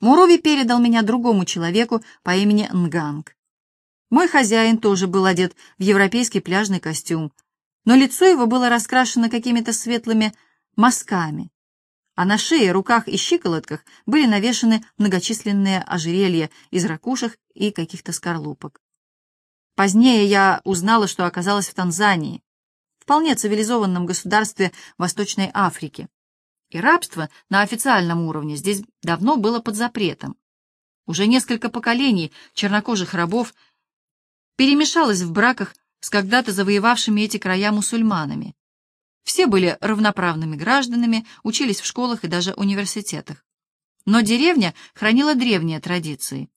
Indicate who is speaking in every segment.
Speaker 1: Мурови передал меня другому человеку по имени Нганг. Мой хозяин тоже был одет в европейский пляжный костюм, но лицо его было раскрашено какими-то светлыми мазками, а на шее, руках и щиколотках были навешаны многочисленные ожерелья из ракушек и каких-то скорлупок. Позднее я узнала, что оказалась в Танзании, вполне цивилизованном государстве Восточной Африки. И рабство на официальном уровне здесь давно было под запретом. Уже несколько поколений чернокожих рабов перемешалось в браках с когда-то завоевавшими эти края мусульманами. Все были равноправными гражданами, учились в школах и даже университетах. Но деревня хранила древние традиции.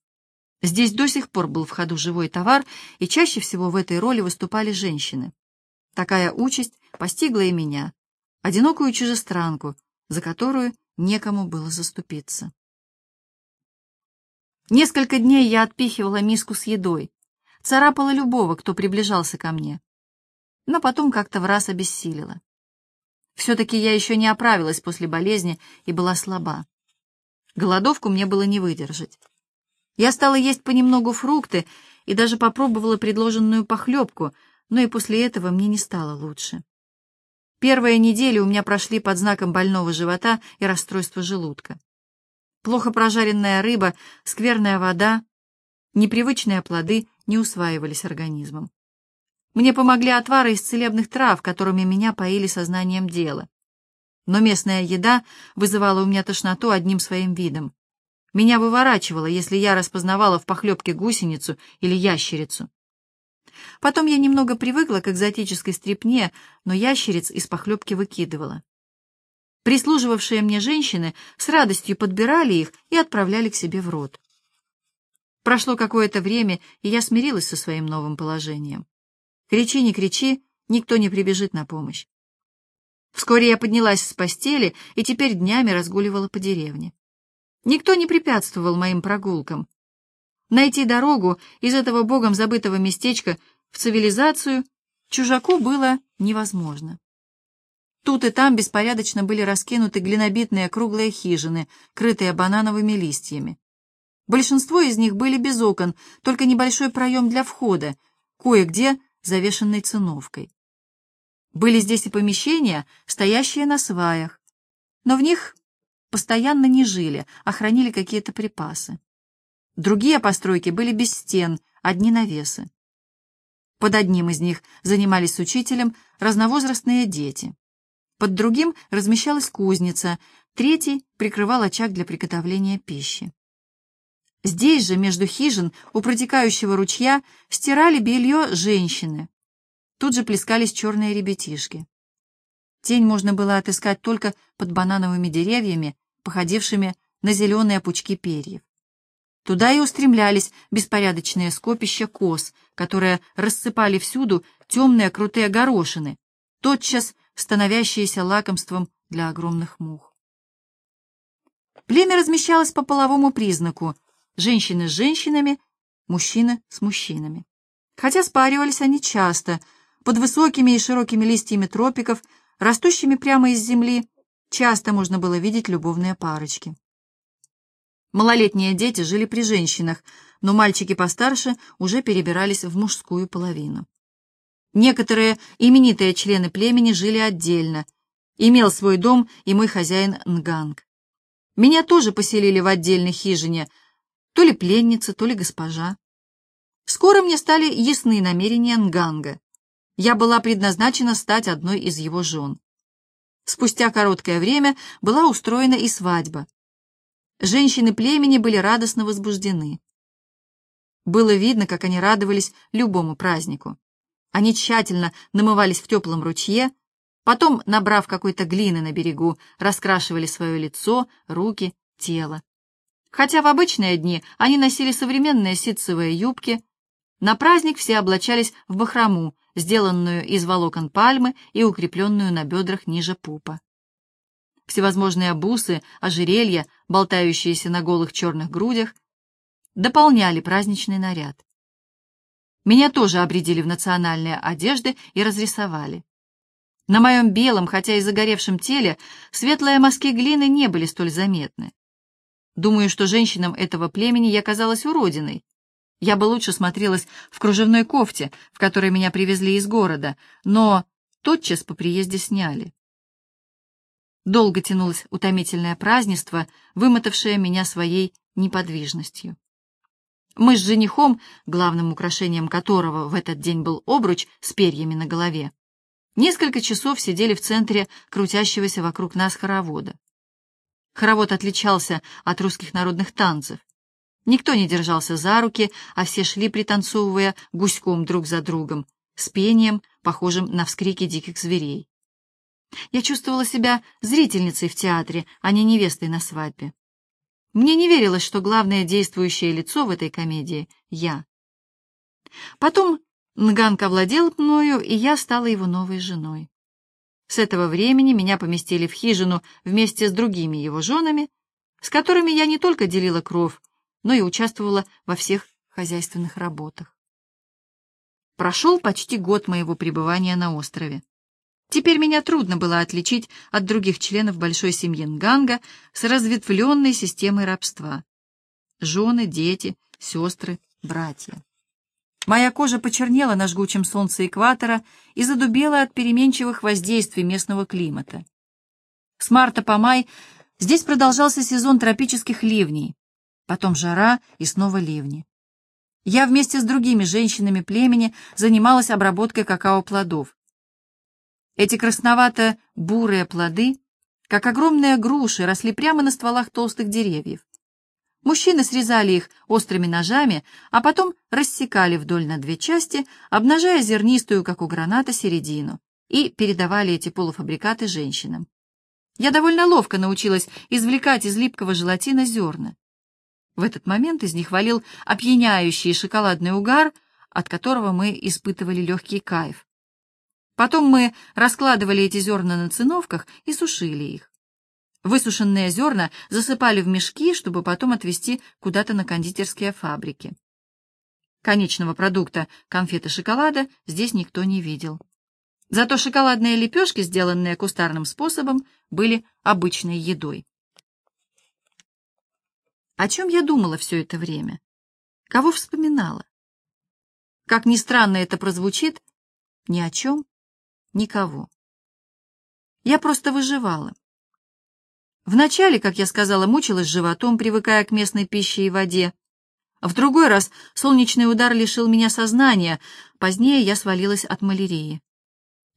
Speaker 1: Здесь до сих пор был в ходу живой товар, и чаще всего в этой роли выступали женщины. Такая участь постигла и меня, одинокую чужестранку, за которую некому было заступиться. Несколько дней я отпихивала миску с едой, царапала любого, кто приближался ко мне, но потом как-то в раз обессилила. Все-таки я еще не оправилась после болезни и была слаба. Голодовку мне было не выдержать. Я стала есть понемногу фрукты и даже попробовала предложенную похлебку, но и после этого мне не стало лучше. Первые недели у меня прошли под знаком больного живота и расстройства желудка. Плохо прожаренная рыба, скверная вода, непривычные плоды не усваивались организмом. Мне помогли отвары из целебных трав, которыми меня поили сознанием дела. Но местная еда вызывала у меня тошноту одним своим видом. Меня выворачивало, если я распознавала в похлебке гусеницу или ящерицу. Потом я немного привыкла к экзотической стрипне, но ящериц из похлебки выкидывала. Прислуживавшие мне женщины с радостью подбирали их и отправляли к себе в рот. Прошло какое-то время, и я смирилась со своим новым положением. Кричи, не кричи, никто не прибежит на помощь. Вскоре я поднялась с постели и теперь днями разгуливала по деревне. Никто не препятствовал моим прогулкам. Найти дорогу из этого богом забытого местечка в цивилизацию чужаку было невозможно. Тут и там беспорядочно были раскинуты глинобитные круглые хижины, крытые банановыми листьями. Большинство из них были без окон, только небольшой проем для входа, кое-где завешенной циновкой. Были здесь и помещения, стоящие на сваях, но в них постоянно не жили, а хранили какие-то припасы. Другие постройки были без стен, одни навесы. Под одним из них занимались с учителем разновозрастные дети. Под другим размещалась кузница, третий прикрывал очаг для приготовления пищи. Здесь же, между хижин, у протекающего ручья, стирали белье женщины. Тут же плескались черные ребятишки. Тень можно было отыскать только под банановыми деревьями походившими на зеленые пучки перьев. Туда и устремлялись беспорядочные скопища коз, которые рассыпали всюду темные крутые горошины, тотчас становящиеся лакомством для огромных мух. Племя размещалось по половому признаку, женщины с женщинами, мужчины с мужчинами. Хотя спаривались они часто, под высокими и широкими листьями тропиков, растущими прямо из земли, часто можно было видеть любовные парочки. Малолетние дети жили при женщинах, но мальчики постарше уже перебирались в мужскую половину. Некоторые именитые члены племени жили отдельно. Имел свой дом и мой хозяин Нганг. Меня тоже поселили в отдельной хижине, то ли пленница, то ли госпожа. Скоро мне стали ясны намерения Нганга. Я была предназначена стать одной из его жен. Спустя короткое время была устроена и свадьба. Женщины племени были радостно возбуждены. Было видно, как они радовались любому празднику. Они тщательно намывались в теплом ручье, потом, набрав какой-то глины на берегу, раскрашивали свое лицо, руки, тело. Хотя в обычные дни они носили современные ситцевые юбки, на праздник все облачались в бахрому, сделанную из волокон пальмы и укрепленную на бедрах ниже пупа. Всевозможные бусы, ожерелья, болтающиеся на голых черных грудях, дополняли праздничный наряд. Меня тоже обредили в национальные одежды и разрисовали. На моем белом, хотя и загоревшем теле, светлые мазки глины не были столь заметны. Думаю, что женщинам этого племени я казалась уродиной. Я бы лучше смотрелась в кружевной кофте, в которой меня привезли из города, но тотчас по приезде сняли. Долго тянулось утомительное празднество, вымотавшее меня своей неподвижностью. Мы с женихом, главным украшением которого в этот день был обруч с перьями на голове, несколько часов сидели в центре крутящегося вокруг нас хоровода. Хоровод отличался от русских народных танцев. Никто не держался за руки, а все шли, пританцовывая гуськом друг за другом, с пением, похожим на вскрики диких зверей. Я чувствовала себя зрительницей в театре, а не невестой на свадьбе. Мне не верилось, что главное действующее лицо в этой комедии — я. Потом Нганг овладел мною, и я стала его новой женой. С этого времени меня поместили в хижину вместе с другими его женами, с которыми я не только делила кровь, но и участвовала во всех хозяйственных работах. Прошел почти год моего пребывания на острове. Теперь меня трудно было отличить от других членов большой семьи Нганга с разветвленной системой рабства. Жены, дети, сестры, братья. Моя кожа почернела на жгучем солнце экватора и задубела от переменчивых воздействий местного климата. С марта по май здесь продолжался сезон тропических ливней, потом жара и снова ливни. Я вместе с другими женщинами племени занималась обработкой какао-плодов. Эти красновато-бурые плоды, как огромные груши, росли прямо на стволах толстых деревьев. Мужчины срезали их острыми ножами, а потом рассекали вдоль на две части, обнажая зернистую, как у граната, середину, и передавали эти полуфабрикаты женщинам. Я довольно ловко научилась извлекать из липкого желатина зерна. В этот момент из них валил опьяняющий шоколадный угар, от которого мы испытывали легкий кайф. Потом мы раскладывали эти зерна на циновках и сушили их. Высушенные зерна засыпали в мешки, чтобы потом отвезти куда-то на кондитерские фабрики. Конечного продукта конфеты шоколада здесь никто не видел. Зато шоколадные лепешки, сделанные кустарным способом, были обычной едой. О чем я думала все это время? Кого вспоминала? Как ни странно это прозвучит, ни о чем, никого. Я просто выживала. Вначале, как я сказала, мучилась животом, привыкая к местной пище и воде. В другой раз солнечный удар лишил меня сознания, позднее я свалилась от малярии.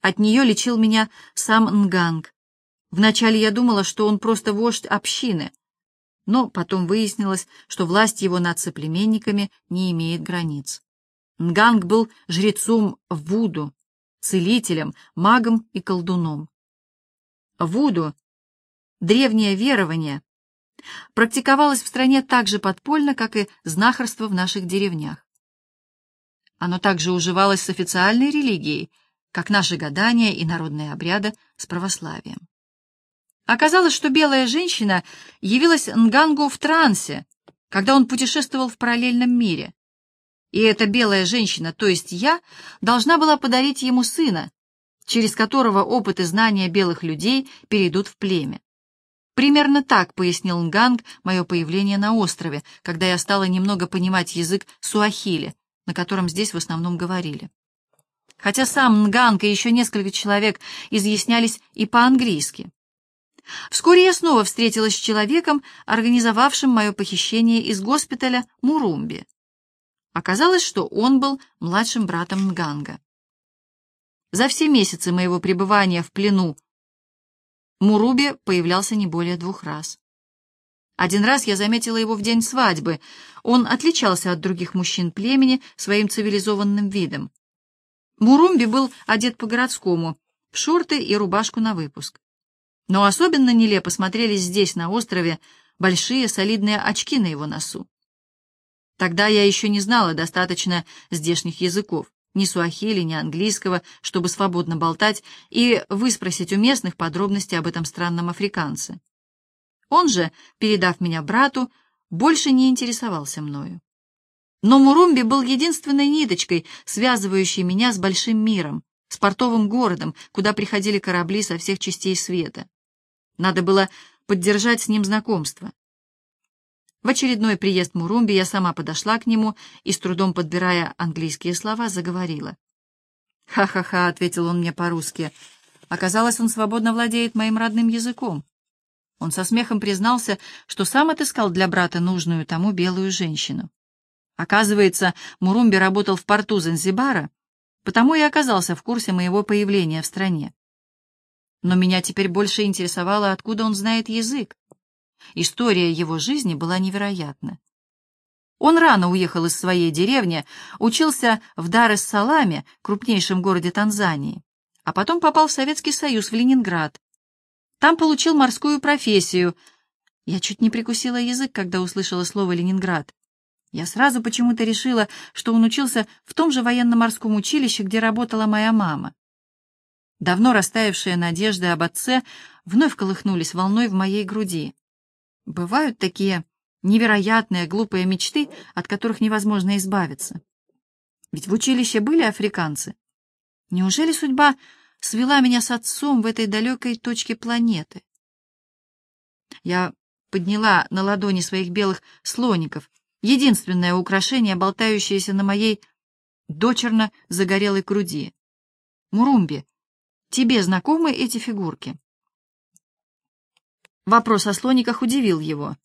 Speaker 1: От нее лечил меня сам Нганг. Вначале я думала, что он просто вождь общины, но потом выяснилось, что власть его над соплеменниками не имеет границ. Нганг был жрецом Вуду, целителем, магом и колдуном. Вуду, древнее верование, практиковалось в стране так же подпольно, как и знахарство в наших деревнях. Оно также уживалось с официальной религией, как наши гадания и народные обряды с православием. Оказалось, что белая женщина явилась Нгангу в трансе, когда он путешествовал в параллельном мире. И эта белая женщина, то есть я, должна была подарить ему сына, через которого опыт и знания белых людей перейдут в племя. Примерно так пояснил Нганг мое появление на острове, когда я стала немного понимать язык суахили, на котором здесь в основном говорили. Хотя сам Нганг и еще несколько человек изъяснялись и по-английски. Вскоре я снова встретилась с человеком, организовавшим мое похищение из госпиталя Мурумби. Оказалось, что он был младшим братом Нганга. За все месяцы моего пребывания в плену Муруби появлялся не более двух раз. Один раз я заметила его в день свадьбы. Он отличался от других мужчин племени своим цивилизованным видом. Мурумби был одет по-городскому, в шорты и рубашку на выпуск. Но особенно нелепо смотрелись здесь, на острове, большие солидные очки на его носу. Тогда я еще не знала достаточно здешних языков, ни суахили, ни английского, чтобы свободно болтать и выспросить у местных подробности об этом странном африканце. Он же, передав меня брату, больше не интересовался мною. Но Мурумби был единственной ниточкой, связывающей меня с большим миром, с портовым городом, куда приходили корабли со всех частей света. Надо было поддержать с ним знакомство. В очередной приезд Мурумби я сама подошла к нему и, с трудом подбирая английские слова, заговорила. «Ха-ха-ха», — ответил он мне по-русски. Оказалось, он свободно владеет моим родным языком. Он со смехом признался, что сам отыскал для брата нужную тому белую женщину. Оказывается, Мурумби работал в порту Занзибара, потому и оказался в курсе моего появления в стране. Но меня теперь больше интересовало, откуда он знает язык. История его жизни была невероятна. Он рано уехал из своей деревни, учился в Дар-эс-Саламе, крупнейшем городе Танзании, а потом попал в Советский Союз, в Ленинград. Там получил морскую профессию. Я чуть не прикусила язык, когда услышала слово «Ленинград». Я сразу почему-то решила, что он учился в том же военно-морском училище, где работала моя мама. Давно растаявшие надежды об отце вновь колыхнулись волной в моей груди. Бывают такие невероятные, глупые мечты, от которых невозможно избавиться. Ведь в училище были африканцы. Неужели судьба свела меня с отцом в этой далекой точке планеты? Я подняла на ладони своих белых слоников, единственное украшение, болтающееся на моей дочерно загорелой груди. Мурумби, тебе знакомы эти фигурки? Вопрос о слониках удивил его.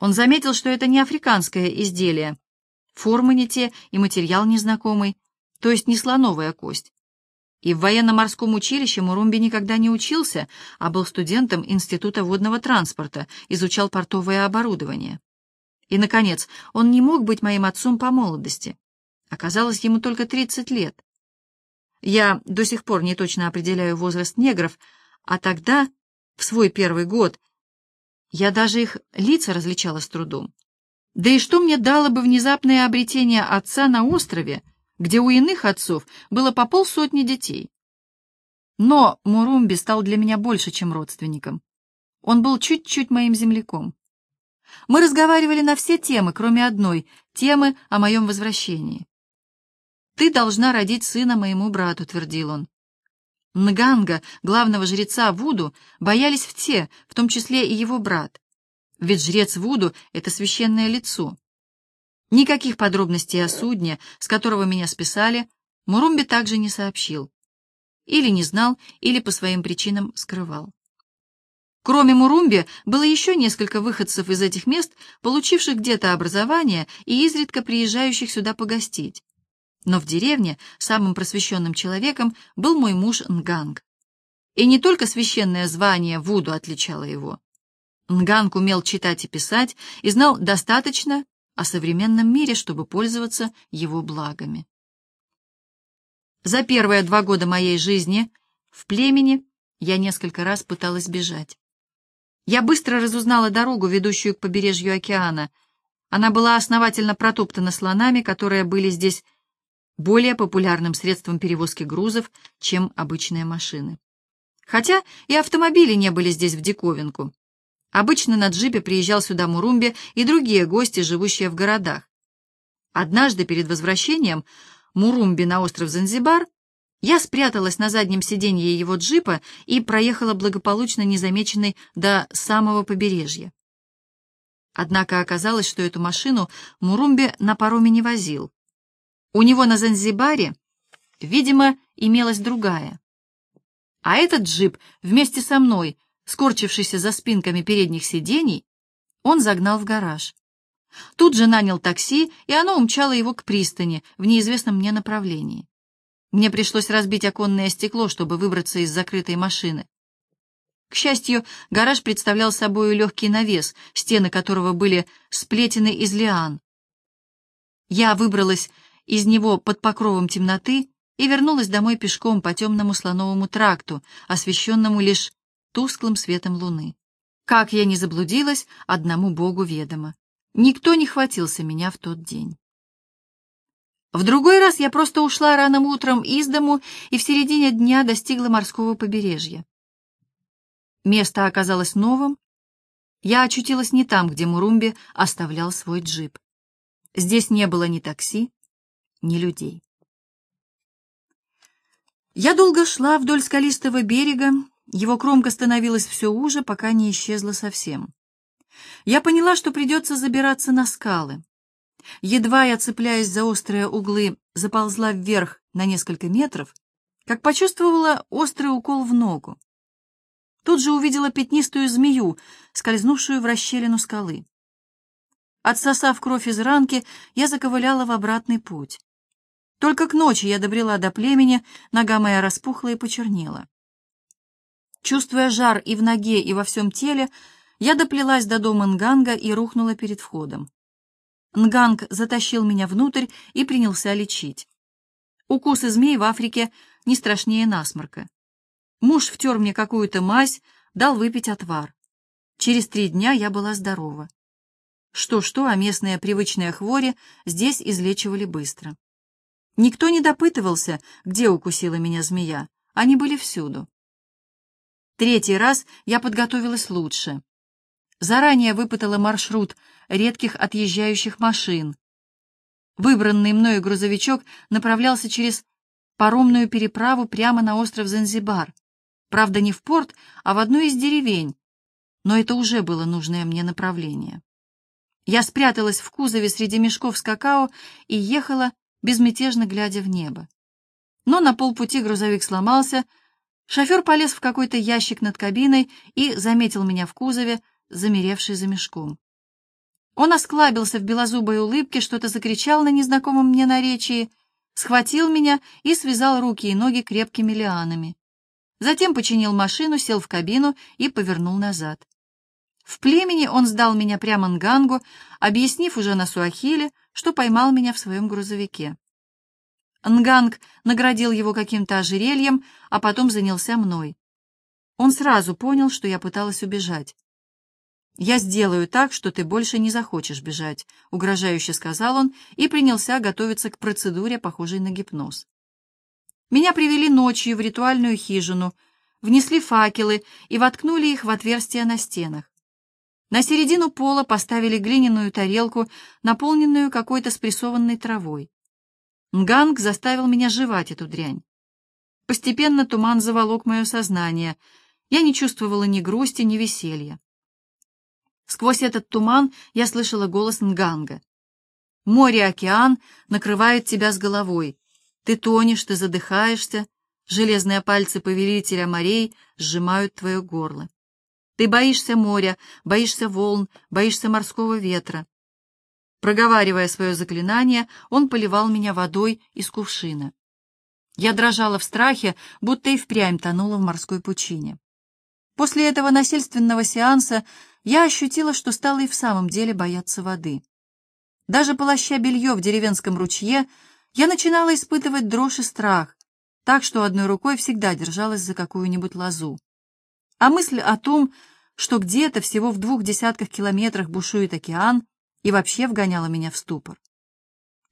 Speaker 1: Он заметил, что это не африканское изделие. Формы не те и материал незнакомый, то есть не слоновая кость. И в военно-морском училище Мурумби никогда не учился, а был студентом Института водного транспорта, изучал портовое оборудование. И, наконец, он не мог быть моим отцом по молодости. Оказалось, ему только 30 лет. Я до сих пор не точно определяю возраст негров, а тогда в свой первый год. Я даже их лица различала с трудом. Да и что мне дало бы внезапное обретение отца на острове, где у иных отцов было по полсотни детей? Но Мурумби стал для меня больше, чем родственником. Он был чуть-чуть моим земляком. Мы разговаривали на все темы, кроме одной — темы о моем возвращении. «Ты должна родить сына моему брату», — твердил он. Нганга, главного жреца Вуду, боялись все, в том числе и его брат. Ведь жрец Вуду — это священное лицо. Никаких подробностей о судне, с которого меня списали, Мурумби также не сообщил. Или не знал, или по своим причинам скрывал. Кроме Мурумби, было еще несколько выходцев из этих мест, получивших где-то образование и изредка приезжающих сюда погостить. Но в деревне самым просвещенным человеком был мой муж Нганг. И не только священное звание Вуду отличало его. Нганг умел читать и писать и знал достаточно о современном мире, чтобы пользоваться его благами. За первые два года моей жизни в племени я несколько раз пыталась бежать. Я быстро разузнала дорогу, ведущую к побережью океана. Она была основательно протоптана слонами, которые были здесь более популярным средством перевозки грузов, чем обычные машины. Хотя и автомобили не были здесь в диковинку. Обычно на джипе приезжал сюда Мурумби и другие гости, живущие в городах. Однажды перед возвращением Мурумби на остров Занзибар я спряталась на заднем сиденье его джипа и проехала благополучно незамеченной до самого побережья. Однако оказалось, что эту машину Мурумби на пароме не возил. У него на Занзибаре, видимо, имелась другая. А этот джип вместе со мной, скорчившийся за спинками передних сидений, он загнал в гараж. Тут же нанял такси, и оно умчало его к пристани в неизвестном мне направлении. Мне пришлось разбить оконное стекло, чтобы выбраться из закрытой машины. К счастью, гараж представлял собой легкий навес, стены которого были сплетены из лиан. Я выбралась из него под покровом темноты и вернулась домой пешком по темному слоновому тракту, освещенному лишь тусклым светом луны. Как я не заблудилась, одному Богу ведомо. Никто не хватился меня в тот день. В другой раз я просто ушла ранним утром из дому и в середине дня достигла морского побережья. Место оказалось новым. Я очутилась не там, где Мурумби оставлял свой джип. Здесь не было ни такси, ни людей. Я долго шла вдоль скалистого берега, его кромка становилась все уже, пока не исчезла совсем. Я поняла, что придется забираться на скалы. Едва я, цепляясь за острые углы, заползла вверх на несколько метров, как почувствовала острый укол в ногу. Тут же увидела пятнистую змею, скользнувшую в расщелину скалы. Отсосав кровь из ранки, я заковыляла в обратный путь. Только к ночи я добрела до племени, нога моя распухла и почернела. Чувствуя жар и в ноге, и во всем теле, я доплелась до дома Нганга и рухнула перед входом. Нганг затащил меня внутрь и принялся лечить. Укусы змей в Африке не страшнее насморка. Муж втер мне какую-то мазь, дал выпить отвар. Через три дня я была здорова. Что-что, а местные привычные хвори здесь излечивали быстро. Никто не допытывался, где укусила меня змея. Они были всюду. Третий раз я подготовилась лучше. Заранее выпытала маршрут редких отъезжающих машин. Выбранный мною грузовичок направлялся через паромную переправу прямо на остров Занзибар. Правда, не в порт, а в одну из деревень, но это уже было нужное мне направление. Я спряталась в кузове среди мешков с какао и ехала, безмятежно глядя в небо. Но на полпути грузовик сломался, шофер полез в какой-то ящик над кабиной и заметил меня в кузове, замеревший за мешком. Он осклабился в белозубой улыбке, что-то закричал на незнакомом мне наречии, схватил меня и связал руки и ноги крепкими лианами. Затем починил машину, сел в кабину и повернул назад. В племени он сдал меня прямо Нгангу, объяснив уже на суахиле, что поймал меня в своем грузовике. Нганг наградил его каким-то ожерельем, а потом занялся мной. Он сразу понял, что я пыталась убежать. «Я сделаю так, что ты больше не захочешь бежать», — угрожающе сказал он и принялся готовиться к процедуре, похожей на гипноз. Меня привели ночью в ритуальную хижину, внесли факелы и воткнули их в отверстия на стенах. На середину пола поставили глиняную тарелку, наполненную какой-то спрессованной травой. Нганг заставил меня жевать эту дрянь. Постепенно туман заволок мое сознание. Я не чувствовала ни грусти, ни веселья. Сквозь этот туман я слышала голос Нганга. «Море-океан накрывает тебя с головой. Ты тонешь, ты задыхаешься. Железные пальцы повелителя морей сжимают твое горло. Ты боишься моря, боишься волн, боишься морского ветра». Проговаривая свое заклинание, он поливал меня водой из кувшина. Я дрожала в страхе, будто и впрямь тонула в морской пучине. После этого насильственного сеанса я ощутила, что стала и в самом деле бояться воды. Даже полоща белье в деревенском ручье, я начинала испытывать дрожь и страх, так что одной рукой всегда держалась за какую-нибудь лозу. А мысль о том, что где-то всего в двух десятках километрах бушует океан, и вообще вгоняла меня в ступор.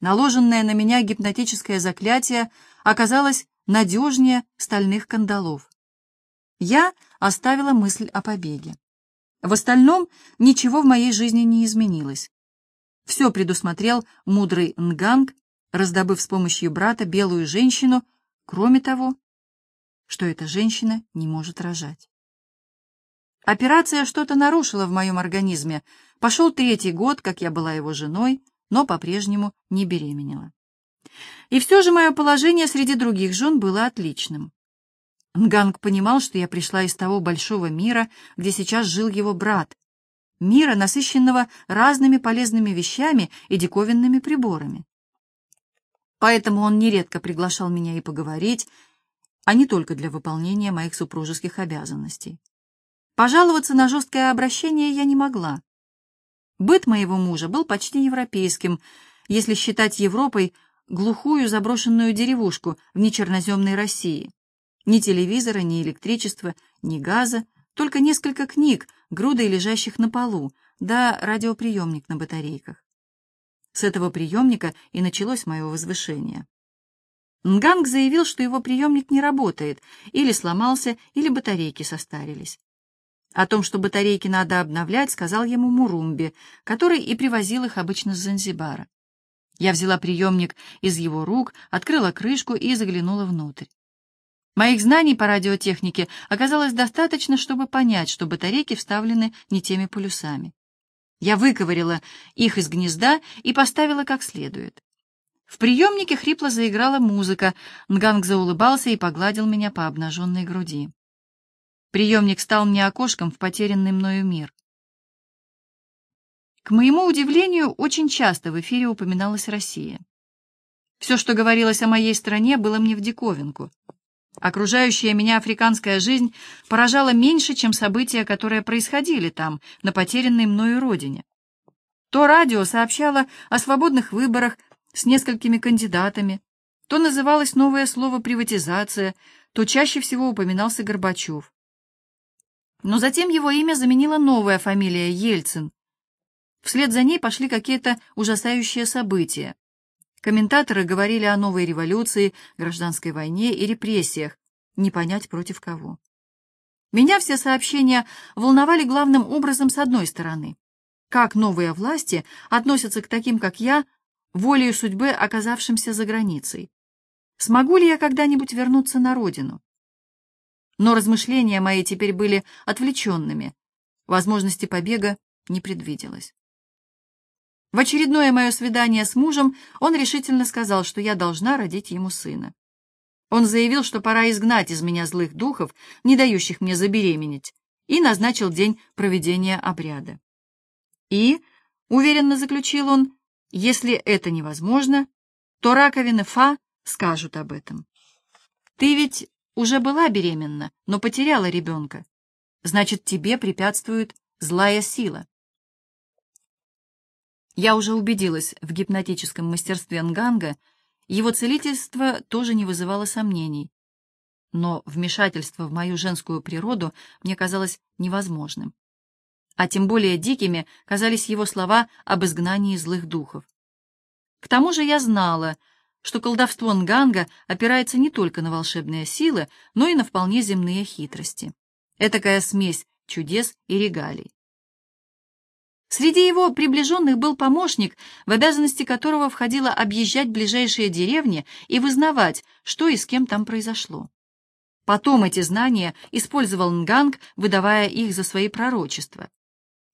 Speaker 1: Наложенное на меня гипнотическое заклятие оказалось надежнее стальных кандалов. Я оставила мысль о побеге. В остальном ничего в моей жизни не изменилось. Все предусмотрел мудрый Нганг, раздобыв с помощью брата белую женщину, кроме того, что эта женщина не может рожать. Операция что-то нарушила в моем организме. Пошел третий год, как я была его женой, но по-прежнему не беременела. И все же мое положение среди других жен было отличным. Нганг понимал, что я пришла из того большого мира, где сейчас жил его брат, мира, насыщенного разными полезными вещами и диковинными приборами. Поэтому он нередко приглашал меня и поговорить, а не только для выполнения моих супружеских обязанностей. Пожаловаться на жесткое обращение я не могла. Быт моего мужа был почти европейским, если считать Европой глухую заброшенную деревушку в нечерноземной России. Ни телевизора, ни электричества, ни газа, только несколько книг, грудой лежащих на полу, да радиоприемник на батарейках. С этого приемника и началось мое возвышение. Нганг заявил, что его приемник не работает, или сломался, или батарейки состарились. О том, что батарейки надо обновлять, сказал ему Мурумби, который и привозил их обычно с Занзибара. Я взяла приемник из его рук, открыла крышку и заглянула внутрь. Моих знаний по радиотехнике оказалось достаточно, чтобы понять, что батарейки вставлены не теми полюсами. Я выковырила их из гнезда и поставила как следует. В приемнике хрипло заиграла музыка, Нганг заулыбался и погладил меня по обнаженной груди. Приемник стал мне окошком в потерянный мною мир. К моему удивлению, очень часто в эфире упоминалась Россия. Все, что говорилось о моей стране, было мне в диковинку. Окружающая меня африканская жизнь поражала меньше, чем события, которые происходили там, на потерянной мною родине. То радио сообщало о свободных выборах с несколькими кандидатами, то называлось новое слово «приватизация», то чаще всего упоминался Горбачев. Но затем его имя заменила новая фамилия Ельцин. Вслед за ней пошли какие-то ужасающие события. Комментаторы говорили о новой революции, гражданской войне и репрессиях, не понять против кого. Меня все сообщения волновали главным образом с одной стороны. Как новые власти относятся к таким, как я, волею судьбы, оказавшимся за границей? Смогу ли я когда-нибудь вернуться на родину? Но размышления мои теперь были отвлеченными. Возможности побега не предвиделось. В очередное мое свидание с мужем он решительно сказал, что я должна родить ему сына. Он заявил, что пора изгнать из меня злых духов, не дающих мне забеременеть, и назначил день проведения обряда. И, уверенно заключил он, если это невозможно, то раковины Фа скажут об этом. Ты ведь уже была беременна, но потеряла ребенка. Значит, тебе препятствует злая сила. Я уже убедилась в гипнотическом мастерстве Нганга, его целительство тоже не вызывало сомнений. Но вмешательство в мою женскую природу мне казалось невозможным. А тем более дикими казались его слова об изгнании злых духов. К тому же я знала, что колдовство Нганга опирается не только на волшебные силы, но и на вполне земные хитрости. Этакая смесь чудес и регалий. Среди его приближенных был помощник, в обязанности которого входило объезжать ближайшие деревни и вызнавать, что и с кем там произошло. Потом эти знания использовал Нганг, выдавая их за свои пророчества.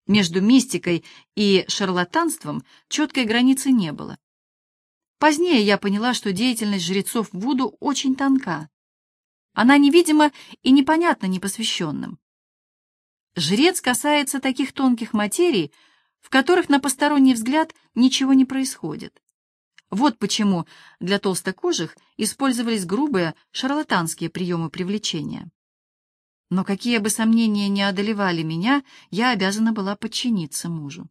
Speaker 1: Между мистикой и шарлатанством четкой границы не было. Позднее я поняла, что деятельность жрецов Вуду очень тонка. Она невидима и непонятна непосвященным. Жрец касается таких тонких материй, в которых на посторонний взгляд ничего не происходит. Вот почему для толстокожих использовались грубые шарлатанские приемы привлечения. Но какие бы сомнения ни одолевали меня, я обязана была подчиниться мужу.